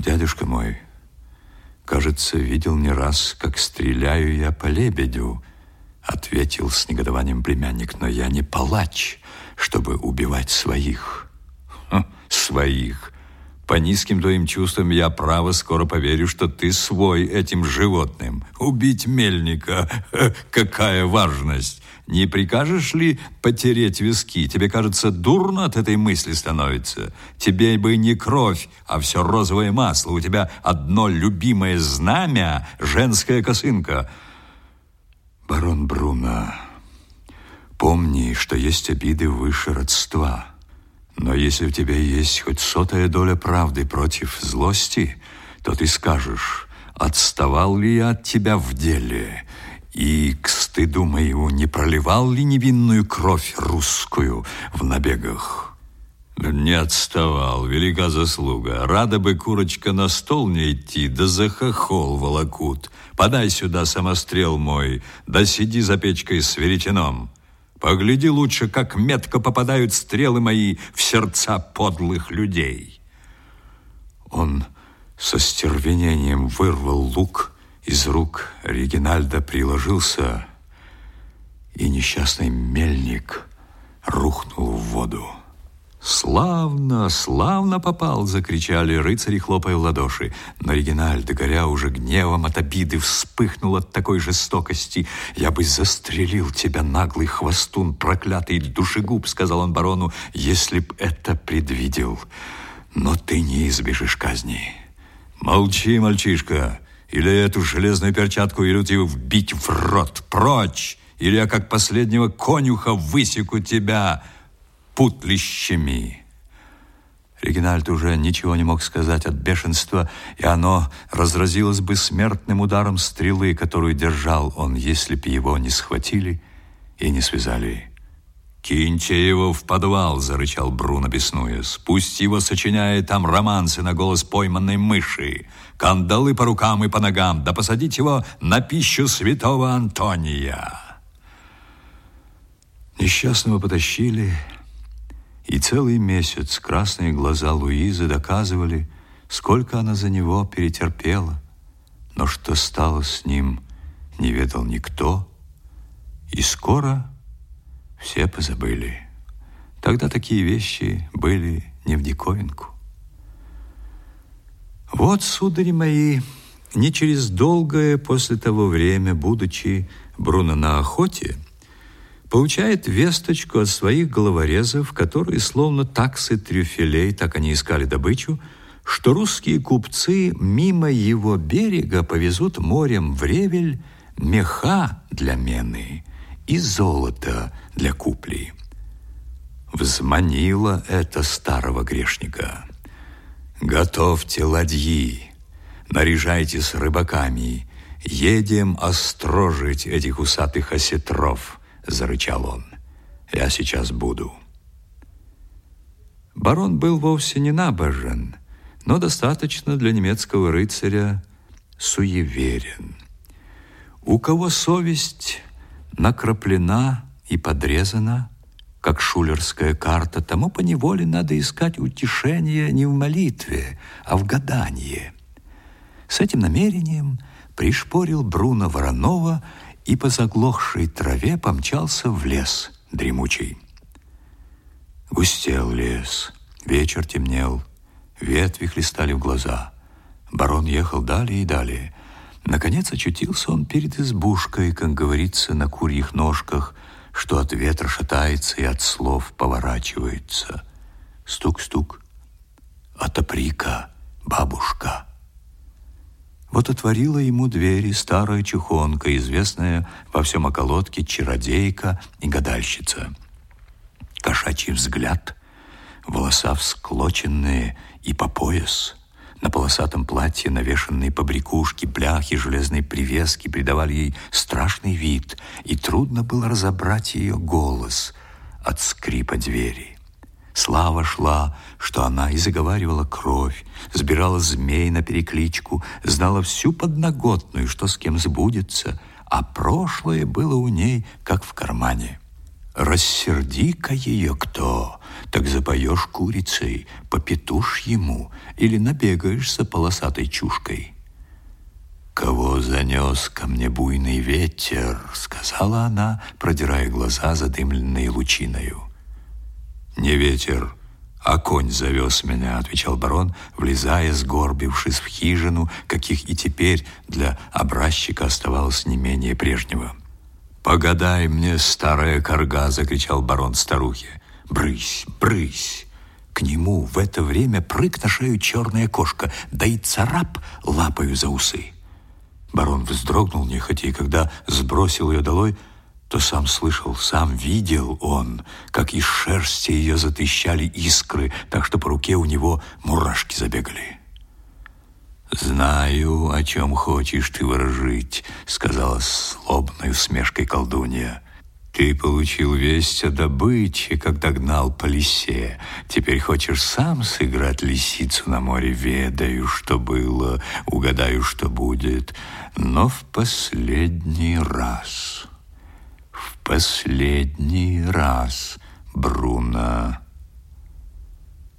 Дядюшка мой, кажется, видел не раз, как стреляю я по лебедю, ответил с негодованием племянник, но я не палач, чтобы убивать своих. Ха, своих. По низким твоим чувствам я право скоро поверю, что ты свой этим животным. Убить мельника — какая важность! Не прикажешь ли потереть виски? Тебе, кажется, дурно от этой мысли становится. Тебе бы не кровь, а все розовое масло. У тебя одно любимое знамя — женская косынка. Барон Бруно, помни, что есть обиды выше родства. Но если у тебя есть хоть сотая доля правды против злости, то ты скажешь, отставал ли я от тебя в деле — и к стыду моему не проливал ли невинную кровь русскую в набегах? Не отставал, велика заслуга. Рада бы курочка на стол не идти, да за волокут. Подай сюда самострел мой, да сиди за печкой с веретеном. Погляди лучше, как метко попадают стрелы мои в сердца подлых людей. Он со стервенением вырвал лук из рук Регинальда приложился, и несчастный мельник рухнул в воду. «Славно, славно попал!» — закричали рыцари, хлопая в ладоши. Но Регинальд, горя уже гневом от обиды, вспыхнул от такой жестокости. «Я бы застрелил тебя, наглый хвостун, проклятый душегуб!» — сказал он барону, «если б это предвидел. Но ты не избежишь казни». «Молчи, мальчишка!» Или эту железную перчатку велют его вбить в рот. Прочь! Или я, как последнего конюха, высеку тебя путлищами. Регинальд уже ничего не мог сказать от бешенства, и оно разразилось бы смертным ударом стрелы, которую держал он, если б его не схватили и не связали. «Киньте его в подвал!» — зарычал Бруно, беснуясь. «Пусть его сочиняет там романсы на голос пойманной мыши, кандалы по рукам и по ногам, да посадить его на пищу святого Антония!» Несчастного потащили, и целый месяц красные глаза Луизы доказывали, сколько она за него перетерпела. Но что стало с ним, не ведал никто, и скоро все позабыли. Тогда такие вещи были не в диковинку. Вот, судари мои, не через долгое после того время, будучи Бруно на охоте, получает весточку от своих головорезов, которые, словно таксы трюфелей, так они искали добычу, что русские купцы мимо его берега повезут морем в Ревель меха для мены и золото для купли. Взманило это старого грешника. Готовьте ладьи, наряжайте с рыбаками, едем острожить этих усатых осетров, зарычал он. Я сейчас буду. Барон был вовсе не набожен, но достаточно для немецкого рыцаря суеверен. У кого совесть накраплена и подрезана, как шулерская карта, тому поневоле надо искать утешение не в молитве, а в гадании. С этим намерением пришпорил Бруно Воронова и по заглохшей траве помчался в лес дремучий. Густел лес, вечер темнел, ветви хлестали в глаза. Барон ехал далее и далее, Наконец очутился он перед избушкой, как говорится, на курьих ножках, что от ветра шатается и от слов поворачивается. Стук-стук. Отопри-ка, бабушка. Вот отворила ему двери старая чухонка, известная во всем околотке чародейка и гадальщица. Кошачий взгляд, волоса всклоченные и по пояс — на полосатом платье навешанные побрякушки, бляхи, железные привески придавали ей страшный вид, и трудно было разобрать ее голос от скрипа двери. Слава шла, что она и заговаривала кровь, сбирала змей на перекличку, знала всю подноготную, что с кем сбудется, а прошлое было у ней, как в кармане. Рассерди-ка ее кто, так запоешь курицей, попетушь ему или набегаешься полосатой чушкой. «Кого занес ко мне буйный ветер?» — сказала она, продирая глаза, задымленные лучиною. «Не ветер, а конь завез меня», — отвечал барон, влезая, сгорбившись в хижину, каких и теперь для образчика оставалось не менее прежнего. «Погадай мне, старая корга!» — закричал барон старухе. «Брысь, брысь!» К нему в это время прыг на шею черная кошка, да и царап лапою за усы. Барон вздрогнул нехотя, и когда сбросил ее долой, то сам слышал, сам видел он, как из шерсти ее затрещали искры, так что по руке у него мурашки забегали. «Знаю, о чем хочешь ты выражить», — сказала слобной усмешкой колдунья. Ты получил весть о добыче, когда гнал по лисе. Теперь хочешь сам сыграть лисицу на море. Ведаю, что было, угадаю, что будет. Но в последний раз, в последний раз, Бруно...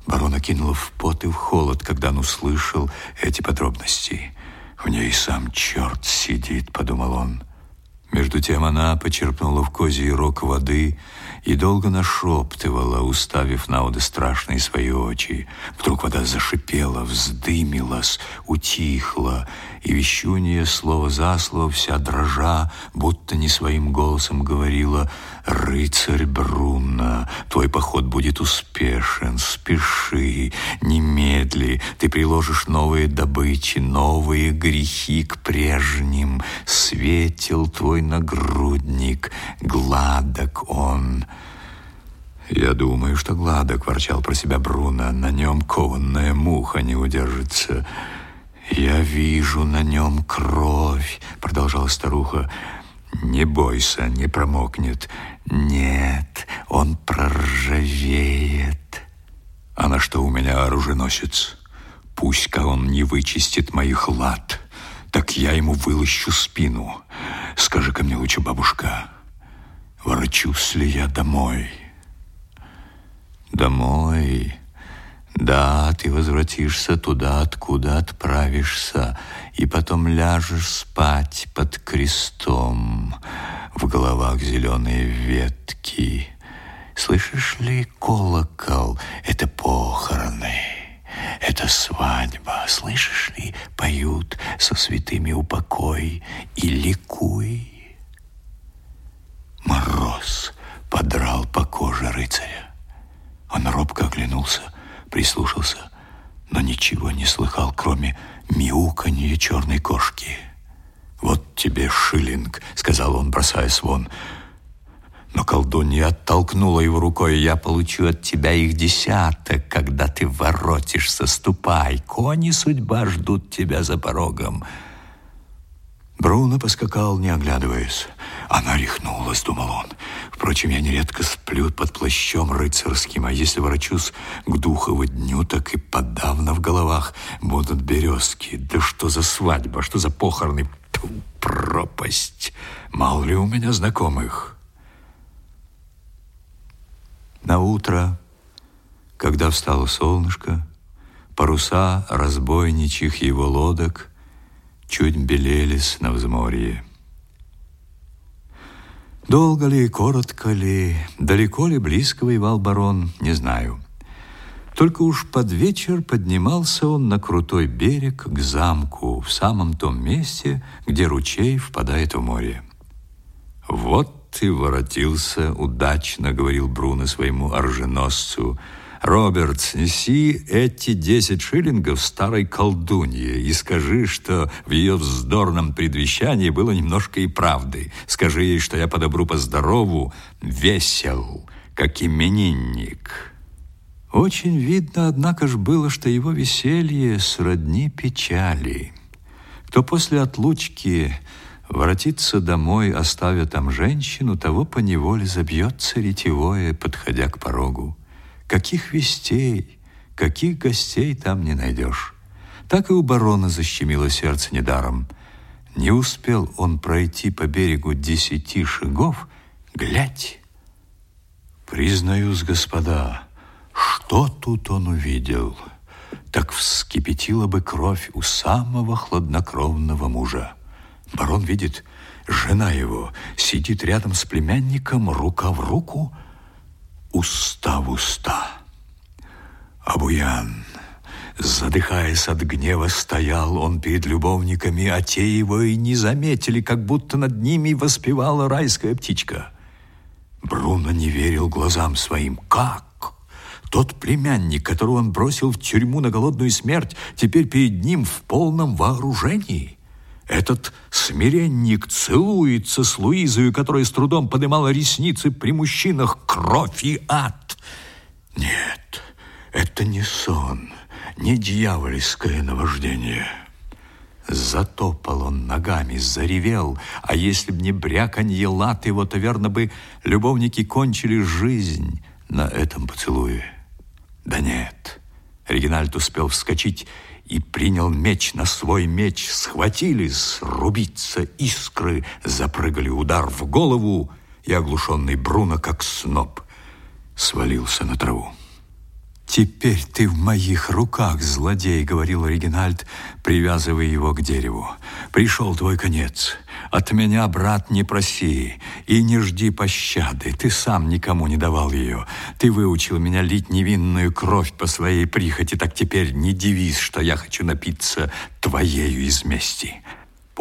Барона кинула в пот и в холод, когда он услышал эти подробности. «В ней сам черт сидит», — подумал он. Между тем она почерпнула в козий рог воды и долго нашептывала, уставив на воды страшные свои очи. Вдруг вода зашипела, вздымилась, утихла, и вещунья слово за слово, вся дрожа, будто не своим голосом говорила «Рыцарь Брунна, твой поход будет успешен, спеши, немедли, ты приложишь новые добычи, новые грехи к прежним, светил твой нагрудник, гладок он». «Я думаю, что гладок», — ворчал про себя Бруно, — «на нем кованная муха не удержится». «Я вижу на нем кровь», — продолжала старуха. «Не бойся, не промокнет». «Нет, он проржавеет». «А на что у меня оруженосец? Пусть-ка он не вычистит моих лад, так я ему вылощу спину. Скажи-ка мне лучше, бабушка, ворочусь ли я домой?» «Домой?» Да, ты возвратишься туда, откуда отправишься, и потом ляжешь спать под крестом. В головах зеленые ветки. Слышишь ли, колокол — это похороны. Это свадьба, слышишь ли, поют со святыми упокой и ликуй. Мороз подрал по коже рыцаря. Он робко оглянулся — прислушался, но ничего не слыхал, кроме мяуканья черной кошки. «Вот тебе шиллинг», — сказал он, бросаясь вон. Но колдунья оттолкнула его рукой. «Я получу от тебя их десяток, когда ты воротишься. Ступай, кони судьба ждут тебя за порогом». Бруно поскакал, не оглядываясь. Она рехнулась, думал он. Впрочем, я нередко сплю под плащом рыцарским, а если ворочусь к духову дню, так и подавно в головах будут березки. Да что за свадьба, что за похороны? Тьфу, пропасть! Мало ли у меня знакомых. На утро, когда встало солнышко, паруса разбойничьих его лодок чуть белелись на взморье. Долго ли, коротко ли, далеко ли, близко воевал барон, не знаю. Только уж под вечер поднимался он на крутой берег к замку, в самом том месте, где ручей впадает в море. «Вот ты воротился удачно», — говорил Бруно своему оруженосцу, — Роберт, неси эти десять шиллингов старой колдунье и скажи, что в ее вздорном предвещании было немножко и правды. Скажи ей, что я по добру, по здорову весел, как именинник». Очень видно, однако ж, было, что его веселье сродни печали. Кто после отлучки воротится домой, оставя там женщину, того поневоле забьется ретевое, подходя к порогу. Каких вестей, каких гостей там не найдешь. Так и у барона защемило сердце недаром. Не успел он пройти по берегу десяти шагов, глядь. Признаюсь, господа, Что тут он увидел? Так вскипятила бы кровь у самого хладнокровного мужа. Барон видит, жена его сидит рядом с племянником, рука в руку, уста в уста. Абуян, задыхаясь от гнева, стоял он перед любовниками, а те его и не заметили, как будто над ними воспевала райская птичка. Бруно не верил глазам своим. Как? Тот племянник, которого он бросил в тюрьму на голодную смерть, теперь перед ним в полном вооружении. Этот смиренник целуется с Луизою, которая с трудом поднимала ресницы при мужчинах. Кровь и ад. Нет, это не сон, не дьявольское наваждение. Затопал он ногами, заревел, а если б не бряканье лад его, то, верно бы, любовники кончили жизнь на этом поцелуе. Да нет. Регинальд успел вскочить и принял меч на свой меч. Схватились, рубиться искры, запрыгали удар в голову, и оглушенный Бруно, как сноп, свалился на траву. «Теперь ты в моих руках, злодей», — говорил Регинальд, привязывая его к дереву. «Пришел твой конец. От меня, брат, не проси и не жди пощады. Ты сам никому не давал ее. Ты выучил меня лить невинную кровь по своей прихоти, так теперь не дивись, что я хочу напиться твоею из мести».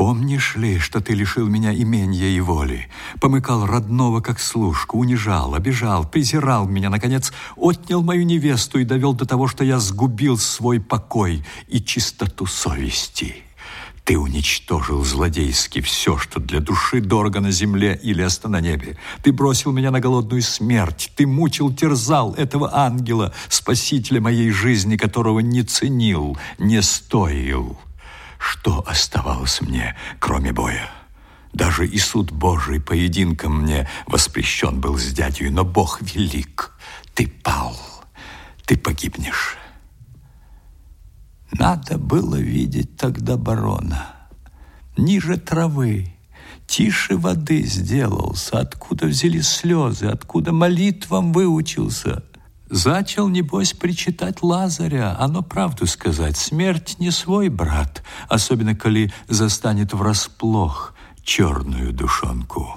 Помнишь ли, что ты лишил меня имения и воли, помыкал родного как служку, унижал, обижал, презирал меня, наконец, отнял мою невесту и довел до того, что я сгубил свой покой и чистоту совести? Ты уничтожил злодейски все, что для души дорого на земле или оста на небе. Ты бросил меня на голодную смерть. Ты мучил, терзал этого ангела, спасителя моей жизни, которого не ценил, не стоил. Что оставалось мне, кроме боя? Даже и суд Божий поединком мне воспрещен был с дядей, но Бог велик. Ты пал, ты погибнешь. Надо было видеть тогда барона. Ниже травы, тише воды сделался, откуда взяли слезы, откуда молитвам выучился. Зачал, небось, причитать Лазаря. Оно правду сказать, смерть не свой брат, особенно коли застанет врасплох черную душонку.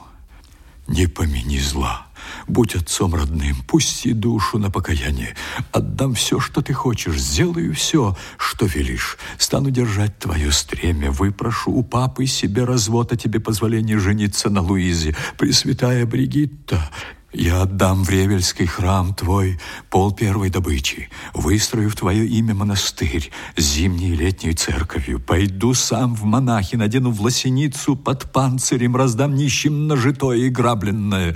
Не помяни зла, будь отцом родным, пусти душу на покаяние. Отдам все, что ты хочешь, сделаю все, что велишь. Стану держать твое стремя, выпрошу у папы себе развод, а тебе позволение жениться на Луизе. Пресвятая Бригитта, я отдам в Ревельский храм твой пол первой добычи, выстрою в твое имя монастырь с зимней и летней церковью, пойду сам в монахи, надену лосиницу под панцирем, раздам нищим нажитое и грабленное.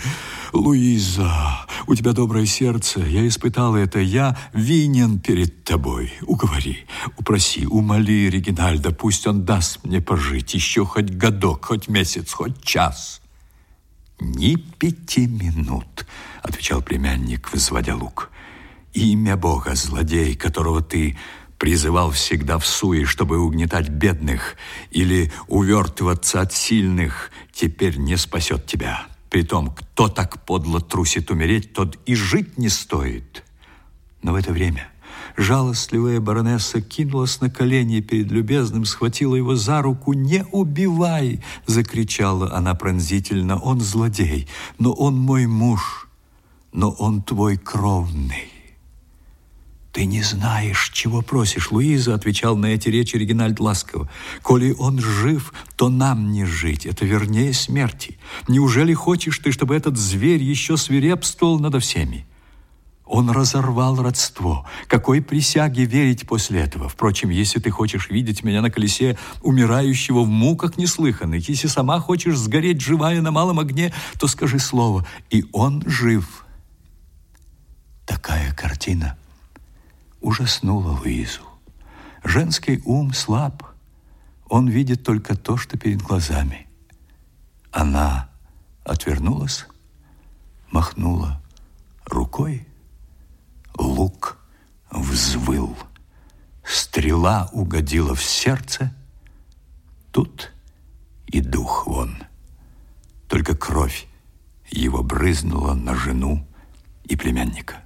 Луиза, у тебя доброе сердце, я испытал это, я винен перед тобой. Уговори, упроси, умоли Регинальда, пусть он даст мне пожить еще хоть годок, хоть месяц, хоть час». «Ни пяти минут», — отвечал племянник, возводя лук. «Имя Бога, злодей, которого ты призывал всегда в суе, чтобы угнетать бедных или увертываться от сильных, теперь не спасет тебя. Притом, кто так подло трусит умереть, тот и жить не стоит». Но в это время Жалостливая баронесса кинулась на колени перед любезным, схватила его за руку. «Не убивай!» — закричала она пронзительно. «Он злодей, но он мой муж, но он твой кровный». «Ты не знаешь, чего просишь, Луиза», — отвечал на эти речи Регинальд ласково. «Коли он жив, то нам не жить, это вернее смерти. Неужели хочешь ты, чтобы этот зверь еще свирепствовал над всеми?» Он разорвал родство. Какой присяге верить после этого? Впрочем, если ты хочешь видеть меня на колесе умирающего в муках неслыханных, если сама хочешь сгореть живая на малом огне, то скажи слово, и он жив. Такая картина ужаснула Луизу. Женский ум слаб. Он видит только то, что перед глазами. Она отвернулась, махнула рукой, Лук взвыл. Стрела угодила в сердце. Тут и дух вон. Только кровь его брызнула на жену и племянника.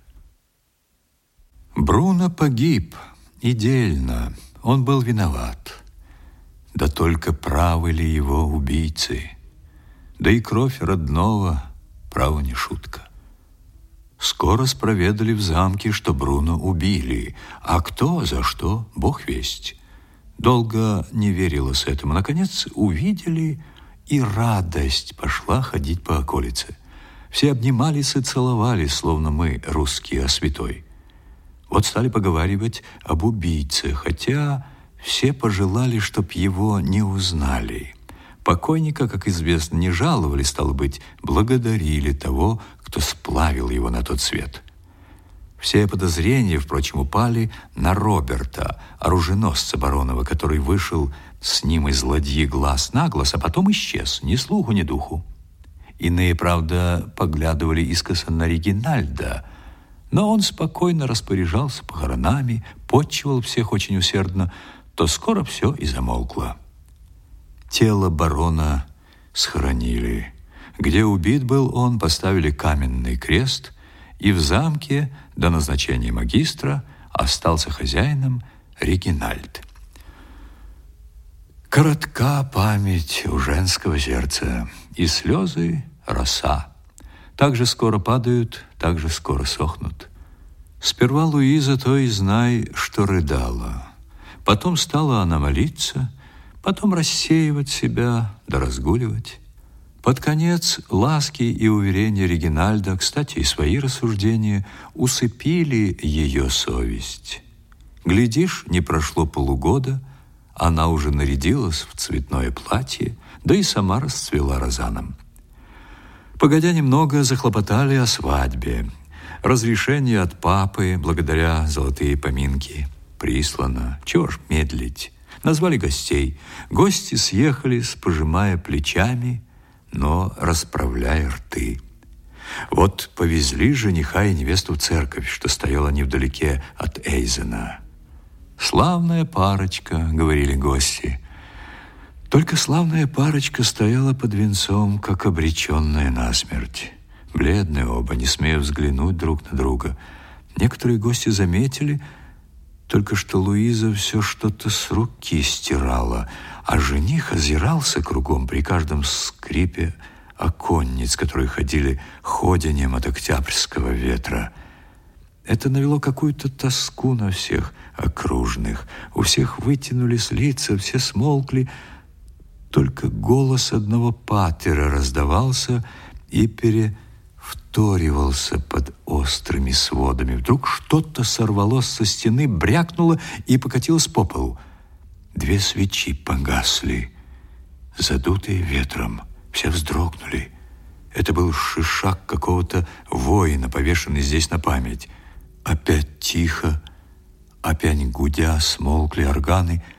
Бруно погиб, идельно, он был виноват. Да только правы ли его убийцы? Да и кровь родного, право не шутка. Скоро спроведали в замке, что Бруно убили, а кто, за что, бог весть. Долго не верилось этому. Наконец увидели, и радость пошла ходить по околице. Все обнимались и целовались, словно мы, русские, о святой. Вот стали поговаривать об убийце, хотя все пожелали, чтоб его не узнали. Покойника, как известно, не жаловали, стало быть, благодарили того, кто сплавил его на тот свет. Все подозрения, впрочем, упали на Роберта, оруженосца Баронова, который вышел с ним из ладьи глаз на глаз, а потом исчез, ни слуху, ни духу. Иные, правда, поглядывали искоса на Регинальда, но он спокойно распоряжался похоронами, подчивал всех очень усердно, то скоро все и замолкло. Тело барона схоронили. Где убит был он, поставили каменный крест, и в замке до назначения магистра остался хозяином Регинальд. Коротка память у женского сердца, и слезы — роса. Так же скоро падают, так же скоро сохнут. Сперва Луиза то и знай, что рыдала — Потом стала она молиться, потом рассеивать себя, да разгуливать. Под конец ласки и уверения Регинальда, кстати, и свои рассуждения, усыпили ее совесть. Глядишь, не прошло полугода, она уже нарядилась в цветное платье, да и сама расцвела розаном. Погодя немного, захлопотали о свадьбе. Разрешение от папы, благодаря золотые поминки – прислано. Чего ж медлить? Назвали гостей. Гости съехались, пожимая плечами, но расправляя рты. Вот повезли жениха и невесту в церковь, что стояла невдалеке от Эйзена. «Славная парочка», — говорили гости. Только славная парочка стояла под венцом, как обреченная на смерть. Бледные оба, не смея взглянуть друг на друга. Некоторые гости заметили — только что Луиза все что-то с руки стирала, а жених озирался кругом при каждом скрипе оконниц, которые ходили ходением от октябрьского ветра. Это навело какую-то тоску на всех окружных. У всех вытянулись лица, все смолкли. Только голос одного патера раздавался и пере вторивался под острыми сводами. Вдруг что-то сорвалось со стены, брякнуло и покатилось по полу. Две свечи погасли, задутые ветром. Все вздрогнули. Это был шишак какого-то воина, повешенный здесь на память. Опять тихо, опять гудя, смолкли органы —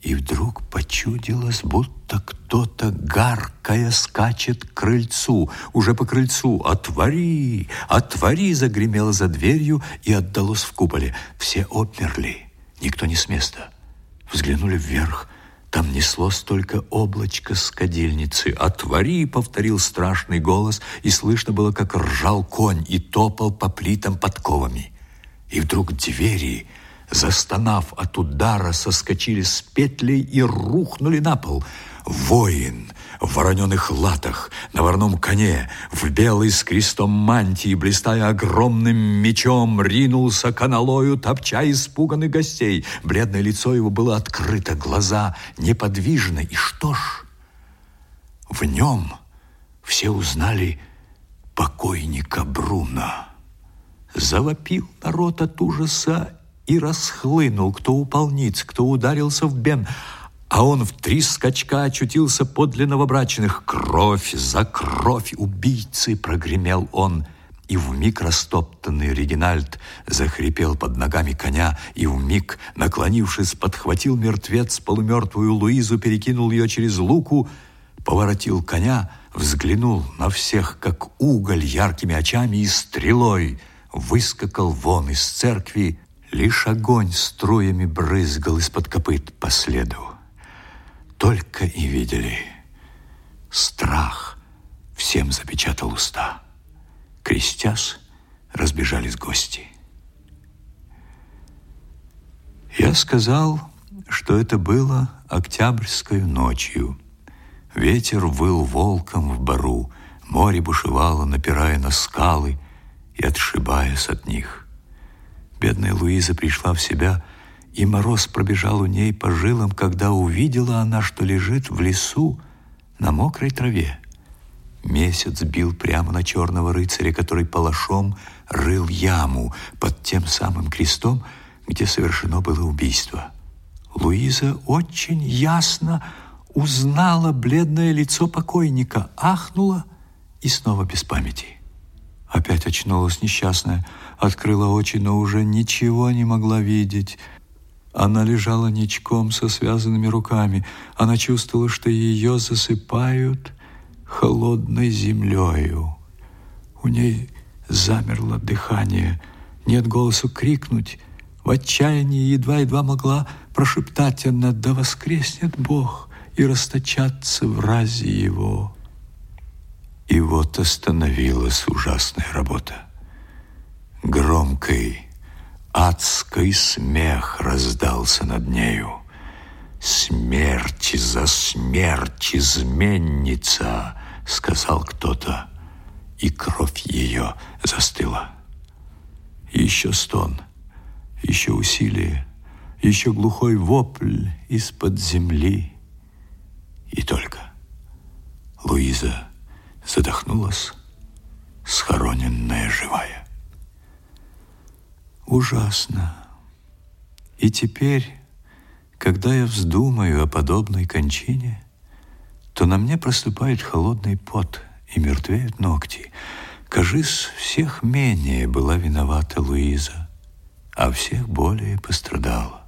и вдруг почудилось, будто кто-то, гаркая, скачет к крыльцу, уже по крыльцу. «Отвори! Отвори!» загремело за дверью и отдалось в куполе. Все обмерли, никто не с места. Взглянули вверх. Там неслось только облачко с кадильницы. «Отвори!» — повторил страшный голос, и слышно было, как ржал конь и топал по плитам подковами. И вдруг двери застонав от удара, соскочили с петлей и рухнули на пол. Воин в вороненых латах, на ворном коне, в белой с крестом мантии, блистая огромным мечом, ринулся к аналою, топча испуганных гостей. Бледное лицо его было открыто, глаза неподвижны. И что ж, в нем все узнали покойника Бруна. Завопил народ от ужаса и расхлынул, кто упал ниц, кто ударился в бен, а он в три скачка очутился подле новобрачных. «Кровь за кровь убийцы!» — прогремел он. И в миг растоптанный Регинальд захрипел под ногами коня, и в миг, наклонившись, подхватил мертвец полумертвую Луизу, перекинул ее через луку, поворотил коня, взглянул на всех, как уголь яркими очами и стрелой выскакал вон из церкви, Лишь огонь струями брызгал из-под копыт по следу. Только и видели. Страх всем запечатал уста. Крестясь, разбежались гости. Я сказал, что это было октябрьской ночью. Ветер выл волком в бару, море бушевало, напирая на скалы и отшибаясь от них. Бедная Луиза пришла в себя, и мороз пробежал у ней по жилам, когда увидела она, что лежит в лесу на мокрой траве. Месяц бил прямо на черного рыцаря, который палашом рыл яму под тем самым крестом, где совершено было убийство. Луиза очень ясно узнала бледное лицо покойника, ахнула и снова без памяти. Опять очнулась несчастная, открыла очи, но уже ничего не могла видеть. Она лежала ничком со связанными руками. Она чувствовала, что ее засыпают холодной землею. У ней замерло дыхание. Нет голосу крикнуть. В отчаянии едва-едва могла прошептать она «Да воскреснет Бог!» и расточаться в разе Его. И вот остановилась ужасная работа. Громкий, адский смех раздался над нею. «Смерть за смерть, изменница!» — сказал кто-то, и кровь ее застыла. еще стон, еще усилие, еще глухой вопль из-под земли. И только Луиза задохнулась, схороненная живая. Ужасно. И теперь, когда я вздумаю о подобной кончине, то на мне проступает холодный пот и мертвеют ногти. Кажись, всех менее была виновата Луиза, а всех более пострадала.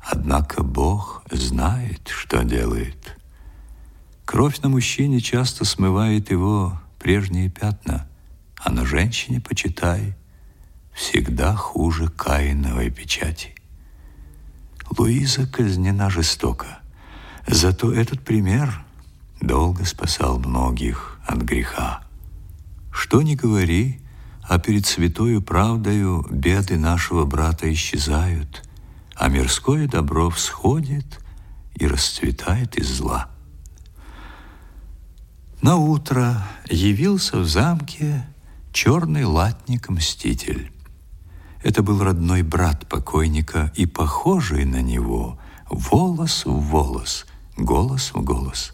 Однако Бог знает, что делает – Кровь на мужчине часто смывает его прежние пятна, а на женщине, почитай, всегда хуже каиновой печати. Луиза казнена жестоко, зато этот пример долго спасал многих от греха. Что ни говори, а перед святою правдою беды нашего брата исчезают, а мирское добро всходит и расцветает из зла. На утро явился в замке черный латник-мститель. Это был родной брат покойника и похожий на него, волос в волос, голос в голос.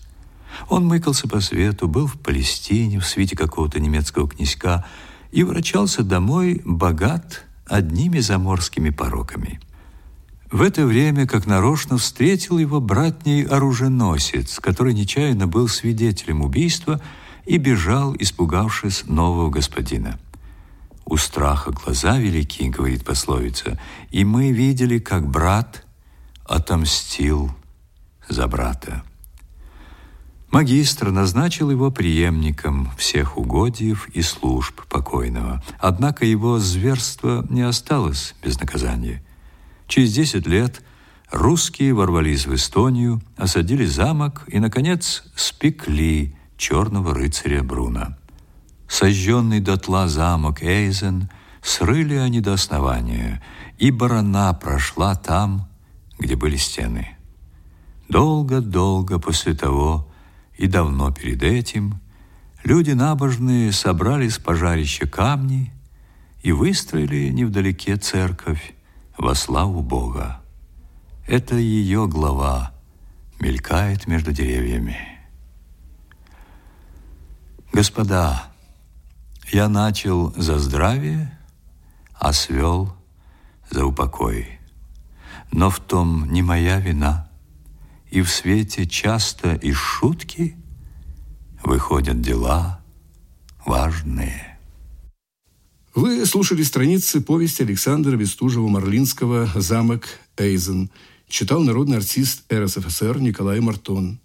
Он мыкался по свету, был в Палестине, в свете какого-то немецкого князька и врачался домой богат одними заморскими пороками – в это время, как нарочно, встретил его братний оруженосец, который нечаянно был свидетелем убийства и бежал, испугавшись нового господина. «У страха глаза велики», — говорит пословица, «и мы видели, как брат отомстил за брата». Магистр назначил его преемником всех угодьев и служб покойного. Однако его зверство не осталось без наказания – Через 10 лет русские ворвались в Эстонию, осадили замок и, наконец, спекли черного рыцаря Бруна. Сожженный дотла замок Эйзен срыли они до основания, и барана прошла там, где были стены. Долго-долго после того и давно перед этим люди набожные собрали с пожарища камни и выстроили невдалеке церковь, во славу Бога. Это ее глава мелькает между деревьями. Господа, я начал за здравие, а свел за упокой. Но в том не моя вина, и в свете часто из шутки выходят дела важные. Вы слушали страницы повести Александра Бестужева-Марлинского «Замок Эйзен». Читал народный артист РСФСР Николай Мартон.